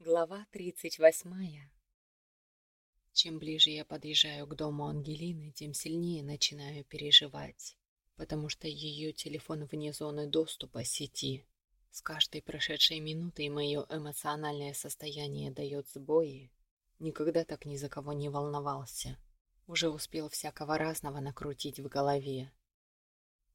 Глава тридцать восьмая Чем ближе я подъезжаю к дому Ангелины, тем сильнее начинаю переживать, потому что ее телефон вне зоны доступа сети. С каждой прошедшей минутой мое эмоциональное состояние дает сбои. Никогда так ни за кого не волновался. Уже успел всякого разного накрутить в голове.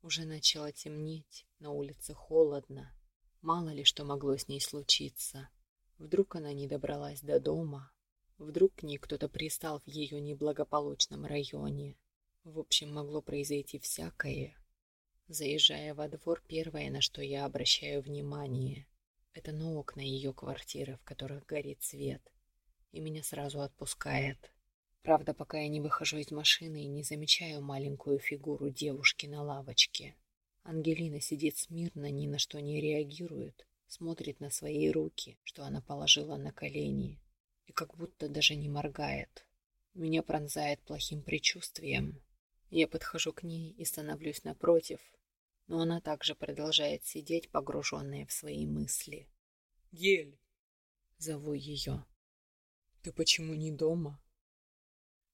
Уже начало темнеть, на улице холодно. Мало ли что могло с ней случиться. Вдруг она не добралась до дома. Вдруг к ней кто-то пристал в ее неблагополучном районе. В общем, могло произойти всякое. Заезжая во двор, первое, на что я обращаю внимание, это на окна ее квартиры, в которых горит свет. И меня сразу отпускает. Правда, пока я не выхожу из машины и не замечаю маленькую фигуру девушки на лавочке. Ангелина сидит смирно, ни на что не реагирует, смотрит на свои руки, что она положила на колени, и как будто даже не моргает. Меня пронзает плохим предчувствием. Я подхожу к ней и становлюсь напротив, но она также продолжает сидеть, погруженная в свои мысли. «Гель!» — зову ее. «Ты почему не дома?»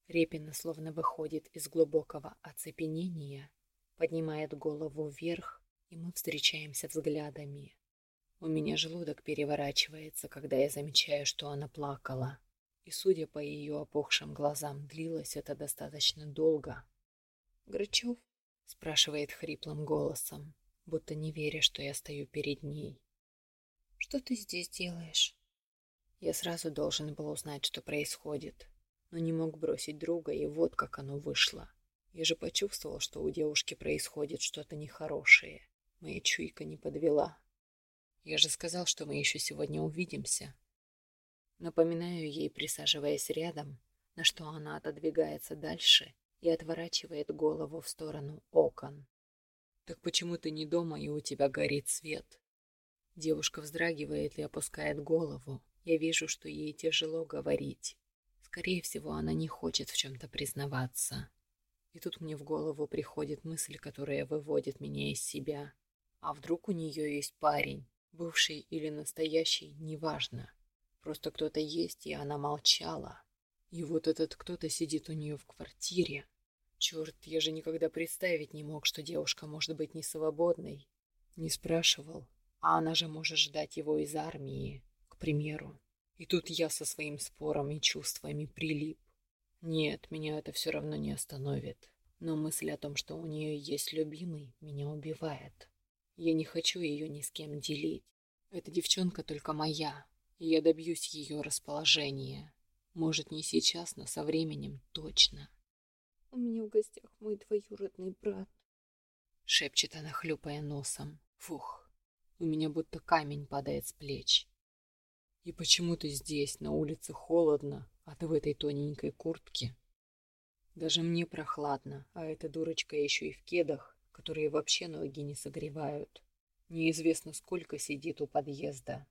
Репина словно выходит из глубокого оцепенения, поднимает голову вверх, и мы встречаемся взглядами. У меня желудок переворачивается, когда я замечаю, что она плакала. И, судя по ее опухшим глазам, длилось это достаточно долго. «Грачев?» — спрашивает хриплым голосом, будто не веря, что я стою перед ней. «Что ты здесь делаешь?» Я сразу должен был узнать, что происходит, но не мог бросить друга, и вот как оно вышло. Я же почувствовал, что у девушки происходит что-то нехорошее. Моя чуйка не подвела. Я же сказал, что мы еще сегодня увидимся. Напоминаю ей, присаживаясь рядом, на что она отодвигается дальше и отворачивает голову в сторону окон. «Так почему ты не дома, и у тебя горит свет?» Девушка вздрагивает и опускает голову. Я вижу, что ей тяжело говорить. Скорее всего, она не хочет в чем-то признаваться. И тут мне в голову приходит мысль, которая выводит меня из себя. А вдруг у нее есть парень? Бывший или настоящий, неважно. Просто кто-то есть, и она молчала. И вот этот кто-то сидит у нее в квартире. Черт, я же никогда представить не мог, что девушка может быть не свободной. Не спрашивал. А она же может ждать его из армии, к примеру. И тут я со своим спором и чувствами прилип. Нет, меня это все равно не остановит. Но мысль о том, что у нее есть любимый, меня убивает. Я не хочу ее ни с кем делить. Эта девчонка только моя, и я добьюсь ее расположения. Может, не сейчас, но со временем точно. «У меня в гостях мой двоюродный брат», — шепчет она, хлюпая носом. Фух, у меня будто камень падает с плеч. «И почему ты здесь, на улице холодно, а ты в этой тоненькой куртке?» Даже мне прохладно, а эта дурочка еще и в кедах которые вообще ноги не согревают. Неизвестно, сколько сидит у подъезда.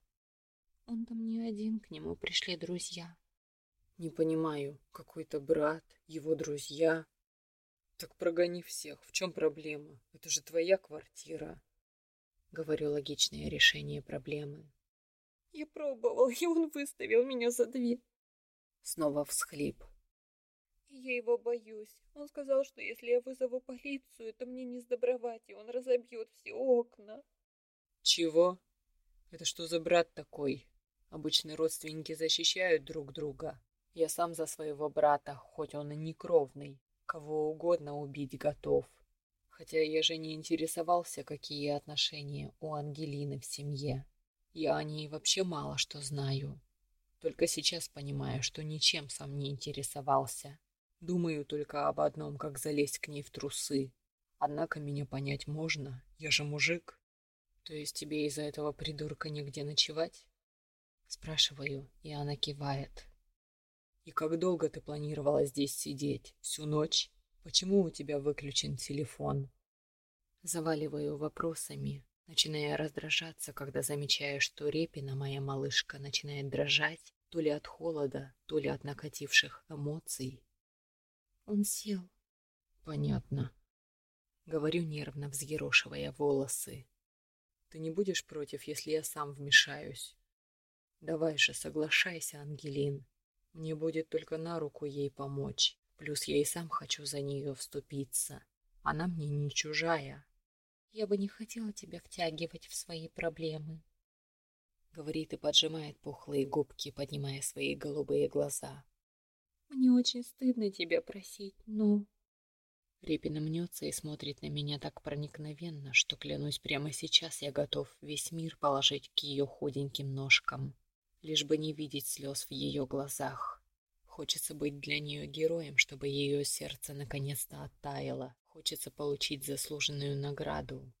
Он там не один, к нему пришли друзья. Не понимаю, какой-то брат, его друзья. Так прогони всех, в чем проблема? Это же твоя квартира. Говорю логичное решение проблемы. Я пробовал, и он выставил меня за дверь. Снова всхлип. Я его боюсь. Он сказал, что если я вызову полицию, то мне не сдобровать, и он разобьет все окна. Чего? Это что за брат такой? Обычно родственники защищают друг друга. Я сам за своего брата, хоть он и не кровный, кого угодно убить готов. Хотя я же не интересовался, какие отношения у Ангелины в семье. Я о ней вообще мало что знаю. Только сейчас понимаю, что ничем сам не интересовался. Думаю только об одном, как залезть к ней в трусы. Однако меня понять можно, я же мужик. То есть тебе из-за этого придурка негде ночевать? Спрашиваю, и она кивает. И как долго ты планировала здесь сидеть? Всю ночь? Почему у тебя выключен телефон? Заваливаю вопросами, начиная раздражаться, когда замечаю, что Репина, моя малышка, начинает дрожать то ли от холода, то ли от накативших эмоций. Он сел. Понятно. Говорю нервно, взъерошивая волосы. Ты не будешь против, если я сам вмешаюсь? Давай же, соглашайся, Ангелин. Мне будет только на руку ей помочь. Плюс я и сам хочу за нее вступиться. Она мне не чужая. Я бы не хотела тебя втягивать в свои проблемы. Говорит и поджимает пухлые губки, поднимая свои голубые глаза. Мне очень стыдно тебя просить, но... Репина мнется и смотрит на меня так проникновенно, что, клянусь, прямо сейчас я готов весь мир положить к ее худеньким ножкам, лишь бы не видеть слез в ее глазах. Хочется быть для нее героем, чтобы ее сердце наконец-то оттаяло. Хочется получить заслуженную награду.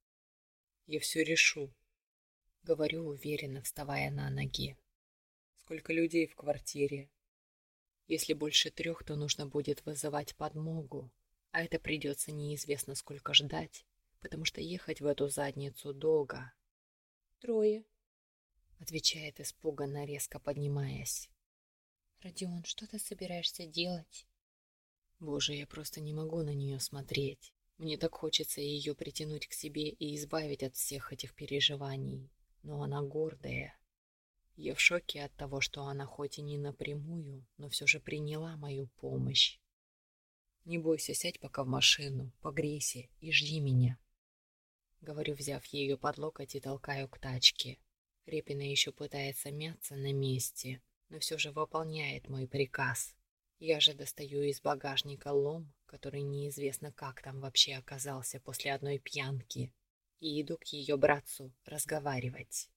Я все решу, говорю уверенно, вставая на ноги. Сколько людей в квартире? Если больше трех, то нужно будет вызывать подмогу, а это придется неизвестно сколько ждать, потому что ехать в эту задницу долго. Трое, отвечает испуганно, резко поднимаясь. Родион, что ты собираешься делать? Боже, я просто не могу на нее смотреть. Мне так хочется ее притянуть к себе и избавить от всех этих переживаний. Но она гордая. Я в шоке от того, что она хоть и не напрямую, но все же приняла мою помощь. Не бойся, сядь пока в машину, погрейся и жди меня. Говорю, взяв ее под локоть и толкаю к тачке. Репина еще пытается мяться на месте, но все же выполняет мой приказ. Я же достаю из багажника лом, который неизвестно как там вообще оказался после одной пьянки, и иду к ее братцу разговаривать.